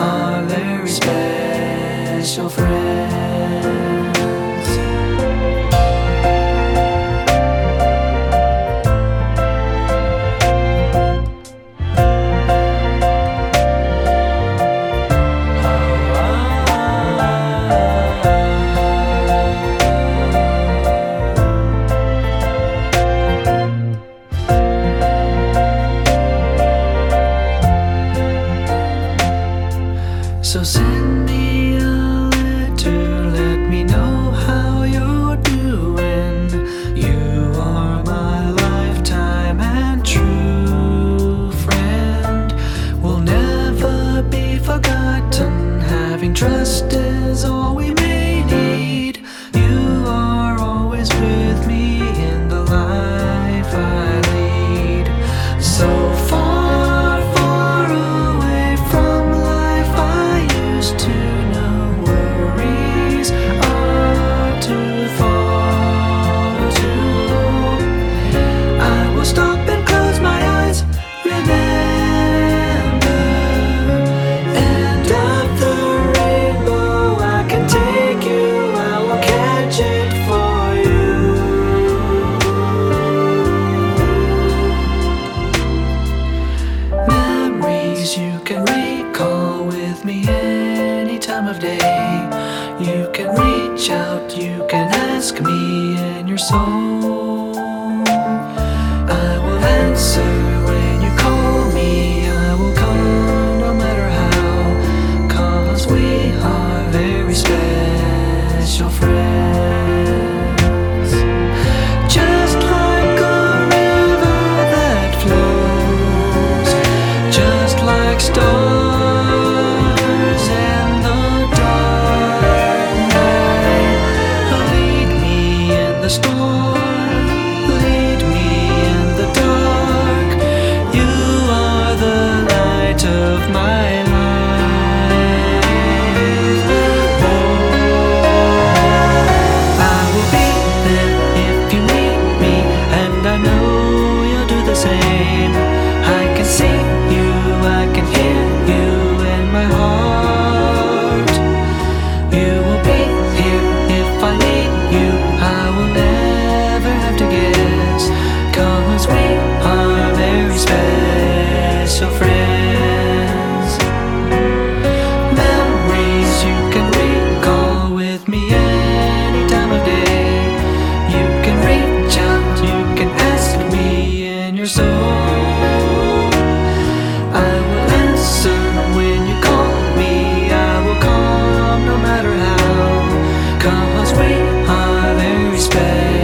our very special friend. So send me a letter, let me know how you're doing. You are my lifetime and true friend. Will never be forgotten. Having trust is all we. You can reach out, you can ask me in your soul. I will answer when you call me. I will come no matter how, cause we are very special. Storm. heart's have high, very respect.